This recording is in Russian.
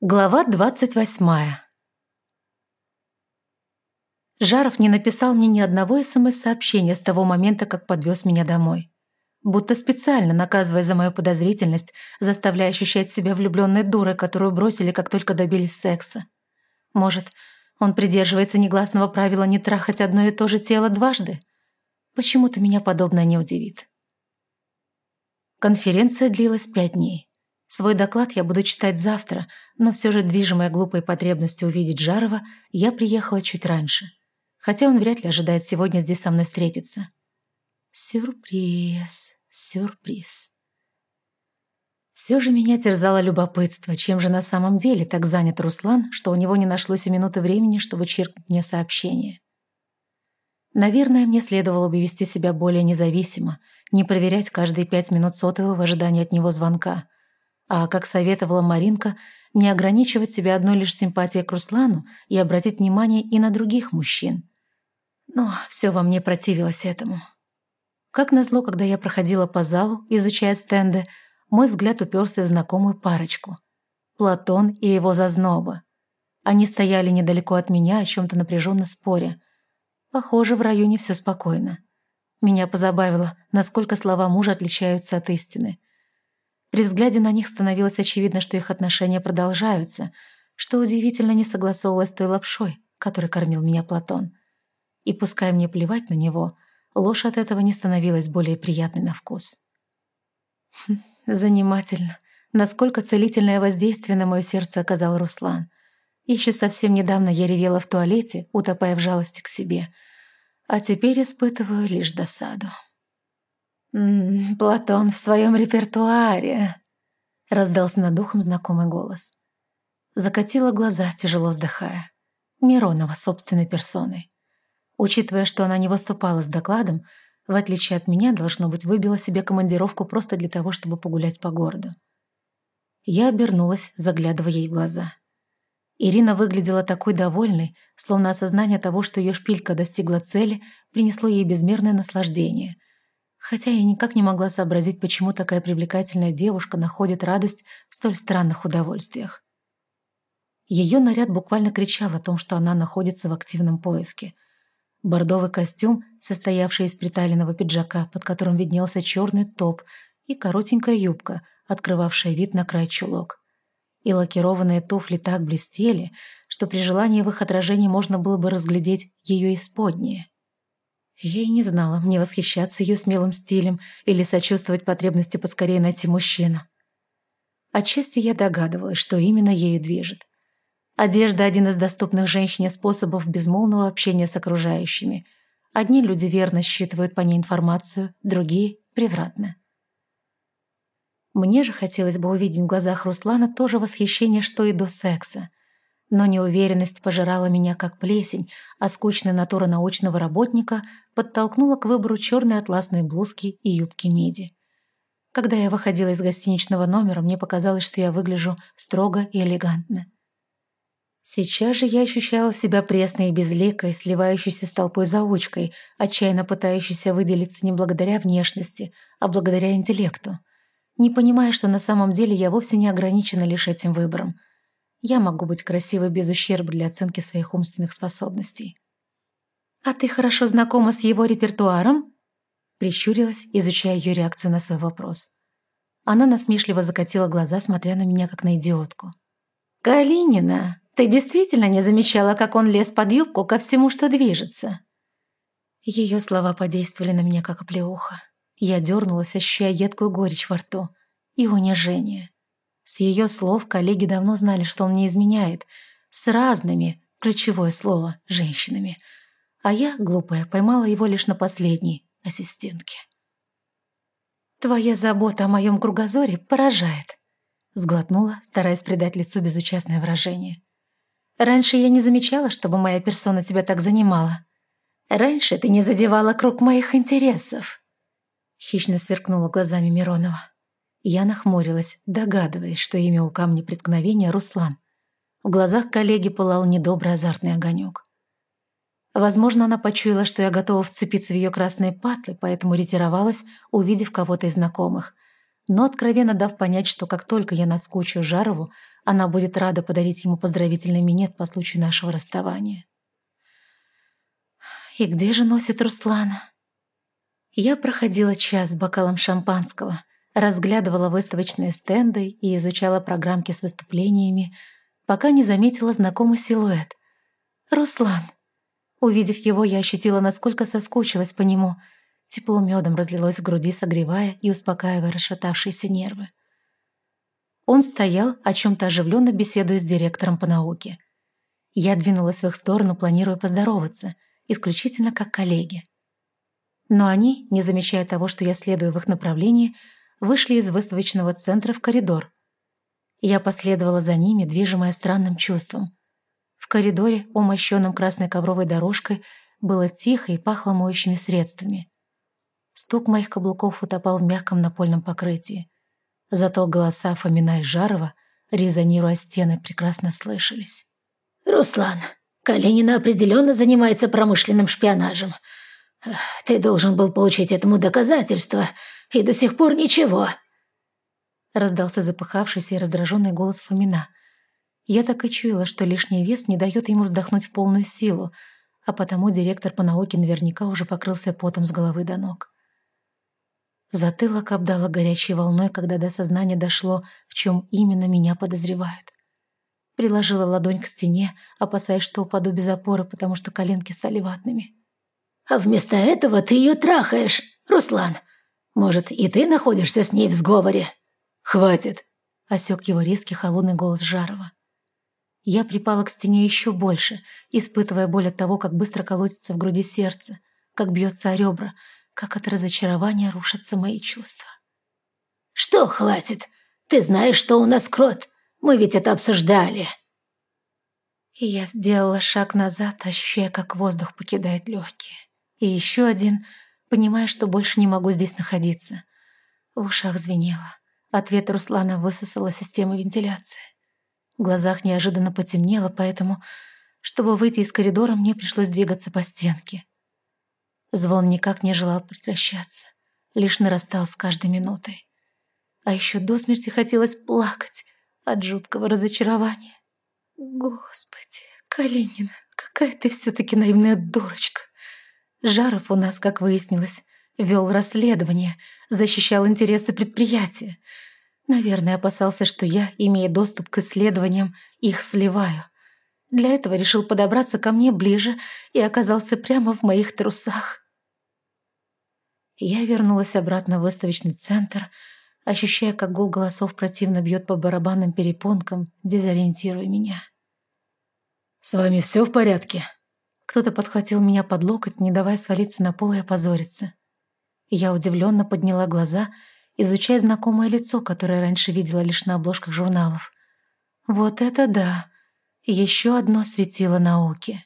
Глава двадцать восьмая. Жаров не написал мне ни одного СМС-сообщения с того момента, как подвез меня домой. Будто специально наказывая за мою подозрительность, заставляя ощущать себя влюбленной дурой, которую бросили, как только добились секса. Может, он придерживается негласного правила не трахать одно и то же тело дважды? Почему-то меня подобное не удивит. Конференция длилась пять дней. Свой доклад я буду читать завтра, но все же, движимая глупой потребностью увидеть Жарова, я приехала чуть раньше. Хотя он вряд ли ожидает сегодня здесь со мной встретиться. Сюрприз, сюрприз. Все же меня терзало любопытство, чем же на самом деле так занят Руслан, что у него не нашлось и минуты времени, чтобы чиркнуть мне сообщение. Наверное, мне следовало бы вести себя более независимо, не проверять каждые пять минут сотового в ожидании от него звонка – а, как советовала Маринка, не ограничивать себя одной лишь симпатией к Руслану и обратить внимание и на других мужчин. Но все во мне противилось этому. Как назло, когда я проходила по залу, изучая стенды, мой взгляд уперся в знакомую парочку. Платон и его зазноба. Они стояли недалеко от меня, о чем-то напряженно споря. Похоже, в районе все спокойно. Меня позабавило, насколько слова мужа отличаются от истины. При взгляде на них становилось очевидно, что их отношения продолжаются, что удивительно не согласовывалось с той лапшой, которой кормил меня Платон. И пускай мне плевать на него, ложь от этого не становилась более приятной на вкус. Хм, занимательно, насколько целительное воздействие на мое сердце оказал Руслан. Еще совсем недавно я ревела в туалете, утопая в жалости к себе, а теперь испытываю лишь досаду. «М -м, «Платон в своем репертуаре», — раздался над духом знакомый голос. Закатила глаза, тяжело вздыхая. Миронова собственной персоной. Учитывая, что она не выступала с докладом, в отличие от меня, должно быть, выбила себе командировку просто для того, чтобы погулять по городу. Я обернулась, заглядывая ей в глаза. Ирина выглядела такой довольной, словно осознание того, что ее шпилька достигла цели, принесло ей безмерное наслаждение — хотя я никак не могла сообразить, почему такая привлекательная девушка находит радость в столь странных удовольствиях. Ее наряд буквально кричал о том, что она находится в активном поиске. Бордовый костюм, состоявший из приталенного пиджака, под которым виднелся черный топ, и коротенькая юбка, открывавшая вид на край чулок. И лакированные туфли так блестели, что при желании в их отражении можно было бы разглядеть ее исподнее. Я и не знала, мне восхищаться ее смелым стилем или сочувствовать потребности поскорее найти мужчину. Отчасти я догадывалась, что именно ею движет. Одежда – один из доступных женщине способов безмолвного общения с окружающими. Одни люди верно считывают по ней информацию, другие – превратно. Мне же хотелось бы увидеть в глазах Руслана то же восхищение, что и до секса – но неуверенность пожирала меня как плесень, а скучная натура научного работника подтолкнула к выбору черной атласной блузки и юбки меди. Когда я выходила из гостиничного номера, мне показалось, что я выгляжу строго и элегантно. Сейчас же я ощущала себя пресной и безликой, сливающейся с толпой заучкой, отчаянно пытающейся выделиться не благодаря внешности, а благодаря интеллекту, не понимая, что на самом деле я вовсе не ограничена лишь этим выбором – я могу быть красивой без ущерба для оценки своих умственных способностей. «А ты хорошо знакома с его репертуаром?» Прищурилась, изучая ее реакцию на свой вопрос. Она насмешливо закатила глаза, смотря на меня, как на идиотку. «Калинина, ты действительно не замечала, как он лез под юбку ко всему, что движется?» Ее слова подействовали на меня, как оплеуха. Я дернулась, ощущая едкую горечь во рту и унижение. С ее слов коллеги давно знали, что он не изменяет. С разными, ключевое слово, женщинами. А я, глупая, поймала его лишь на последней ассистентке. «Твоя забота о моем кругозоре поражает», — сглотнула, стараясь придать лицу безучастное выражение. «Раньше я не замечала, чтобы моя персона тебя так занимала. Раньше ты не задевала круг моих интересов», — хищно сверкнула глазами Миронова. Я нахмурилась, догадываясь, что имя у камня преткновения Руслан. В глазах коллеги пылал недобрый азартный огонек. Возможно, она почуяла, что я готова вцепиться в ее красные патлы, поэтому ретировалась, увидев кого-то из знакомых. но откровенно дав понять, что как только я наскучу Жарову, она будет рада подарить ему поздравительный минет по случаю нашего расставания. И где же носит Руслана? Я проходила час с бокалом шампанского, разглядывала выставочные стенды и изучала программки с выступлениями, пока не заметила знакомый силуэт. «Руслан!» Увидев его, я ощутила, насколько соскучилась по нему – Тепло медом разлилось в груди, согревая и успокаивая расшатавшиеся нервы. Он стоял, о чем-то оживленно беседуя с директором по науке. Я двинулась в их сторону, планируя поздороваться, исключительно как коллеги. Но они, не замечая того, что я следую в их направлении, вышли из выставочного центра в коридор. Я последовала за ними, движимая странным чувством. В коридоре, умощенном красной ковровой дорожкой, было тихо и пахло моющими средствами. Стук моих каблуков утопал в мягком напольном покрытии. Зато голоса Фомина и Жарова, резонируя стены, прекрасно слышались. «Руслан, Калинина определенно занимается промышленным шпионажем. Ты должен был получить этому доказательство, и до сих пор ничего». Раздался запыхавшийся и раздраженный голос Фомина. Я так и чуяла, что лишний вес не дает ему вздохнуть в полную силу, а потому директор по науке наверняка уже покрылся потом с головы до ног. Затылок обдало горячей волной, когда до сознания дошло, в чем именно меня подозревают. Приложила ладонь к стене, опасаясь, что упаду без опоры, потому что коленки стали ватными. «А вместо этого ты ее трахаешь, Руслан. Может, и ты находишься с ней в сговоре?» «Хватит!» — осек его резкий холодный голос Жарова. Я припала к стене еще больше, испытывая боль от того, как быстро колотится в груди сердце, как бьется о ребра, как от разочарования рушатся мои чувства. «Что хватит? Ты знаешь, что у нас крот. Мы ведь это обсуждали». И я сделала шаг назад, ощущая, как воздух покидает легкие. И еще один, понимая, что больше не могу здесь находиться. В ушах звенело. Ответ Руслана высосала система вентиляции. В глазах неожиданно потемнело, поэтому, чтобы выйти из коридора, мне пришлось двигаться по стенке. Звон никак не желал прекращаться, лишь нарастал с каждой минутой. А еще до смерти хотелось плакать от жуткого разочарования. Господи, Калинина, какая ты все-таки наивная дурочка. Жаров у нас, как выяснилось, вел расследование, защищал интересы предприятия. Наверное, опасался, что я, имея доступ к исследованиям, их сливаю. Для этого решил подобраться ко мне ближе и оказался прямо в моих трусах. Я вернулась обратно в выставочный центр, ощущая, как гул голосов противно бьет по барабанным перепонкам, дезориентируя меня. «С вами все в порядке?» Кто-то подхватил меня под локоть, не давая свалиться на пол и опозориться. Я удивленно подняла глаза, изучая знакомое лицо, которое раньше видела лишь на обложках журналов. «Вот это да!» Еще одно светило науки.